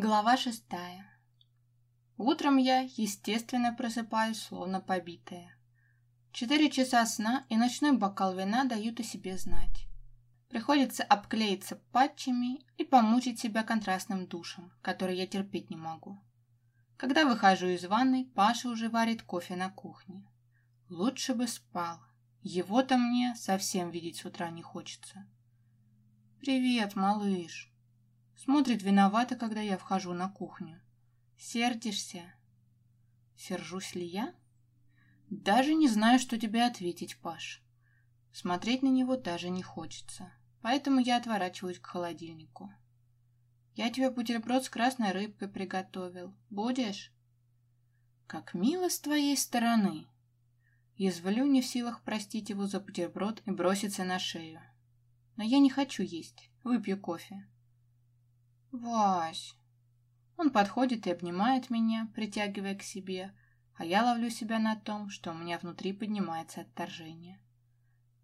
Глава шестая. Утром я, естественно, просыпаюсь, словно побитая. Четыре часа сна и ночной бокал вина дают о себе знать. Приходится обклеиться патчами и помучить себя контрастным душем, который я терпеть не могу. Когда выхожу из ванной, Паша уже варит кофе на кухне. Лучше бы спал. Его-то мне совсем видеть с утра не хочется. «Привет, малыш!» Смотрит виновато, когда я вхожу на кухню. «Сердишься?» «Сержусь ли я?» «Даже не знаю, что тебе ответить, Паш. Смотреть на него даже не хочется, поэтому я отворачиваюсь к холодильнику. Я тебе бутерброд с красной рыбкой приготовил. Будешь?» «Как мило с твоей стороны!» Язвлю не в силах простить его за бутерброд и броситься на шею. Но я не хочу есть, выпью кофе. «Вась!» Он подходит и обнимает меня, притягивая к себе, а я ловлю себя на том, что у меня внутри поднимается отторжение.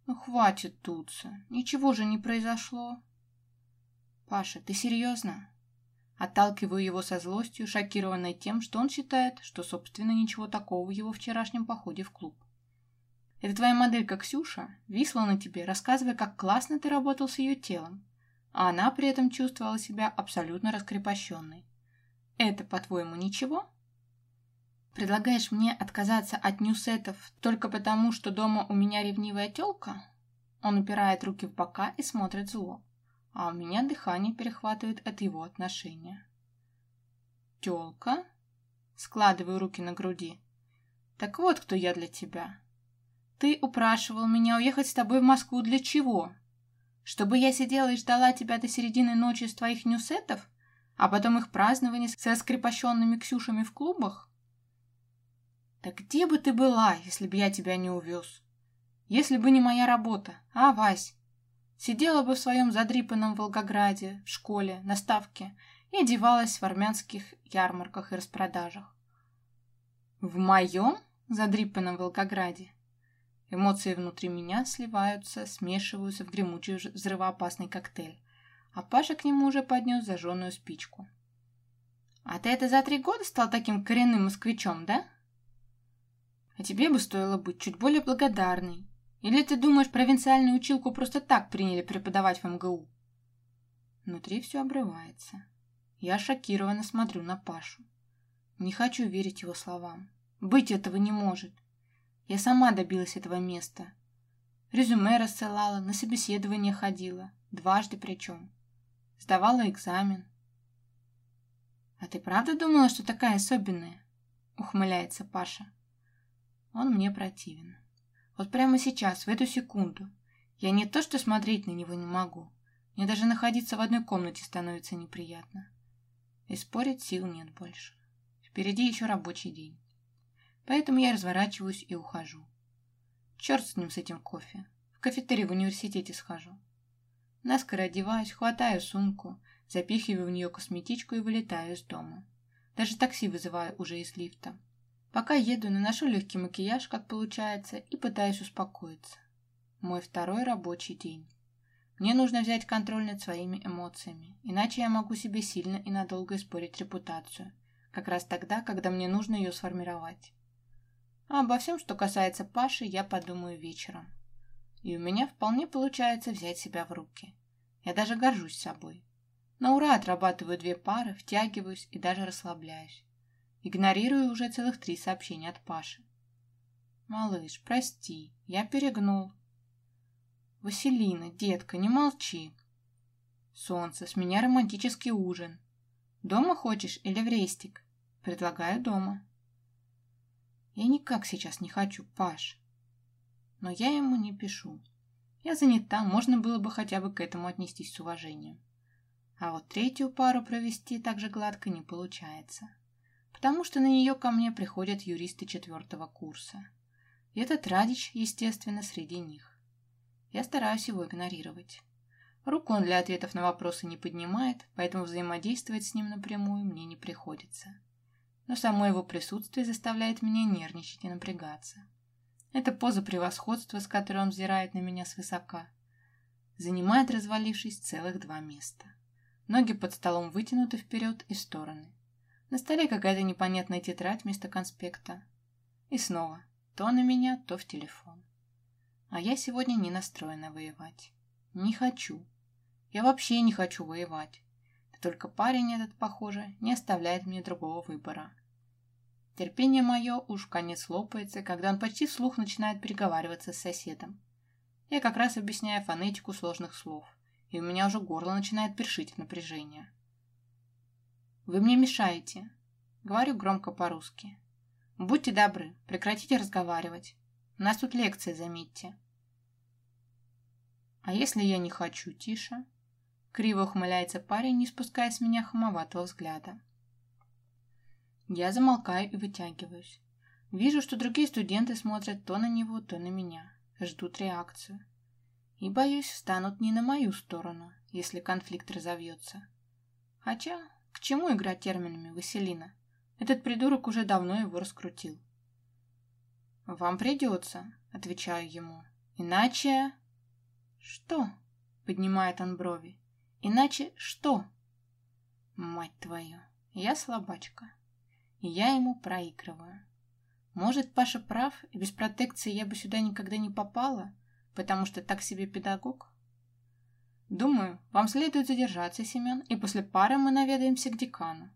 «Ну хватит туться, ничего же не произошло!» «Паша, ты серьезно?» Отталкиваю его со злостью, шокированной тем, что он считает, что, собственно, ничего такого в его вчерашнем походе в клуб. Это твоя моделька Ксюша висла на тебе, рассказывая, как классно ты работал с ее телом, а она при этом чувствовала себя абсолютно раскрепощенной. Это, по-твоему, ничего? Предлагаешь мне отказаться от ньюсетов только потому, что дома у меня ревнивая тёлка? Он упирает руки в бока и смотрит зло, а у меня дыхание перехватывает от его отношения. Тёлка? Складываю руки на груди. Так вот, кто я для тебя. Ты упрашивал меня уехать с тобой в Москву для чего? Чтобы я сидела и ждала тебя до середины ночи с твоих ньюсетов, а потом их празднование с раскрепощенными Ксюшами в клубах? Так где бы ты была, если бы я тебя не увез? Если бы не моя работа, а, Вась? Сидела бы в своем задрипанном Волгограде, в школе, на ставке и одевалась в армянских ярмарках и распродажах. В моем задрипанном Волгограде Эмоции внутри меня сливаются, смешиваются в гремучий взрывоопасный коктейль. А Паша к нему уже поднес зажженную спичку. «А ты это за три года стал таким коренным москвичом, да?» «А тебе бы стоило быть чуть более благодарной. Или ты думаешь, провинциальную училку просто так приняли преподавать в МГУ?» Внутри все обрывается. Я шокированно смотрю на Пашу. Не хочу верить его словам. Быть этого не может. Я сама добилась этого места. Резюме рассылала, на собеседование ходила, дважды причем. Сдавала экзамен. «А ты правда думала, что такая особенная?» — ухмыляется Паша. Он мне противен. Вот прямо сейчас, в эту секунду, я не то что смотреть на него не могу, мне даже находиться в одной комнате становится неприятно. И спорить сил нет больше. Впереди еще рабочий день. Поэтому я разворачиваюсь и ухожу. Черт с ним, с этим кофе. В кафетерий в университете схожу. Наскоро одеваюсь, хватаю сумку, запихиваю в нее косметичку и вылетаю из дома. Даже такси вызываю уже из лифта. Пока еду, наношу легкий макияж, как получается, и пытаюсь успокоиться. Мой второй рабочий день. Мне нужно взять контроль над своими эмоциями, иначе я могу себе сильно и надолго испорить репутацию, как раз тогда, когда мне нужно ее сформировать. А обо всем, что касается Паши, я подумаю вечером. И у меня вполне получается взять себя в руки. Я даже горжусь собой. На ура отрабатываю две пары, втягиваюсь и даже расслабляюсь. Игнорирую уже целых три сообщения от Паши. «Малыш, прости, я перегнул». «Василина, детка, не молчи». «Солнце, с меня романтический ужин. Дома хочешь или в рестик?» «Предлагаю дома». Я никак сейчас не хочу, Паш. Но я ему не пишу. Я занята, можно было бы хотя бы к этому отнестись с уважением. А вот третью пару провести так же гладко не получается. Потому что на нее ко мне приходят юристы четвертого курса. И этот Радич, естественно, среди них. Я стараюсь его игнорировать. Руку он для ответов на вопросы не поднимает, поэтому взаимодействовать с ним напрямую мне не приходится но само его присутствие заставляет меня нервничать и напрягаться. Это поза превосходства, с которой он взирает на меня свысока, занимает, развалившись, целых два места. Ноги под столом вытянуты вперед и стороны. На столе какая-то непонятная тетрадь вместо конспекта. И снова то на меня, то в телефон. А я сегодня не настроена воевать. Не хочу. Я вообще не хочу воевать. Только парень этот, похоже, не оставляет мне другого выбора. Терпение мое уж конец лопается, когда он почти вслух начинает переговариваться с соседом. Я как раз объясняю фонетику сложных слов, и у меня уже горло начинает першить от напряжения. «Вы мне мешаете», — говорю громко по-русски. «Будьте добры, прекратите разговаривать. У нас тут лекция, заметьте». «А если я не хочу, тише?» Криво ухмыляется парень, не спуская с меня хамоватого взгляда. Я замолкаю и вытягиваюсь. Вижу, что другие студенты смотрят то на него, то на меня, ждут реакцию. И, боюсь, встанут не на мою сторону, если конфликт разовьется. Хотя, к чему играть терминами Василина? Этот придурок уже давно его раскрутил. «Вам придется», — отвечаю ему. «Иначе...» «Что?» — поднимает он брови. «Иначе что?» «Мать твою, я слабачка» я ему проигрываю. Может, Паша прав, и без протекции я бы сюда никогда не попала, потому что так себе педагог? Думаю, вам следует задержаться, Семен, и после пары мы наведаемся к декану.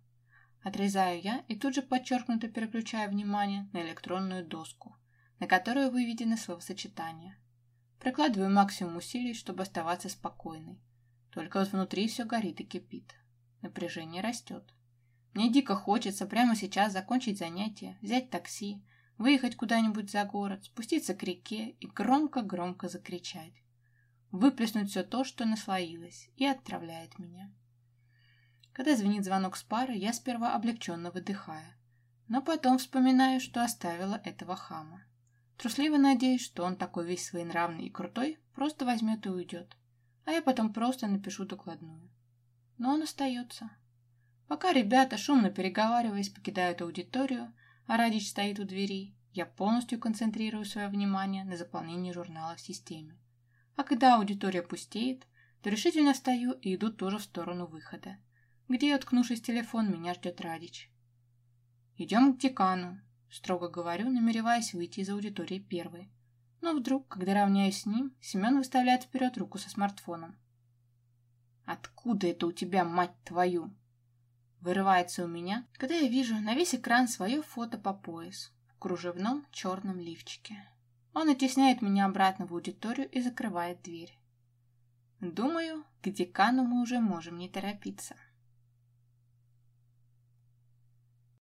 Отрезаю я и тут же подчеркнуто переключаю внимание на электронную доску, на которую выведены словосочетания. Прикладываю максимум усилий, чтобы оставаться спокойной. Только вот внутри все горит и кипит. Напряжение растет. Мне дико хочется прямо сейчас закончить занятие, взять такси, выехать куда-нибудь за город, спуститься к реке и громко-громко закричать. Выплеснуть все то, что наслоилось, и отправляет меня. Когда звенит звонок с пары, я сперва облегченно выдыхаю, но потом вспоминаю, что оставила этого хама. Трусливо надеюсь, что он такой весь своенравный и крутой, просто возьмет и уйдет, а я потом просто напишу докладную. Но он остается. Пока ребята, шумно переговариваясь, покидают аудиторию, а Радич стоит у двери, я полностью концентрирую свое внимание на заполнении журнала в системе. А когда аудитория пустеет, то решительно встаю и иду тоже в сторону выхода, где, откнувшись в телефон, меня ждет Радич. «Идем к декану», — строго говорю, намереваясь выйти из аудитории первой. Но вдруг, когда равняюсь с ним, Семен выставляет вперед руку со смартфоном. «Откуда это у тебя, мать твою?» Вырывается у меня, когда я вижу на весь экран свое фото по пояс в кружевном черном лифчике. Он оттесняет меня обратно в аудиторию и закрывает дверь. Думаю, к декану мы уже можем не торопиться.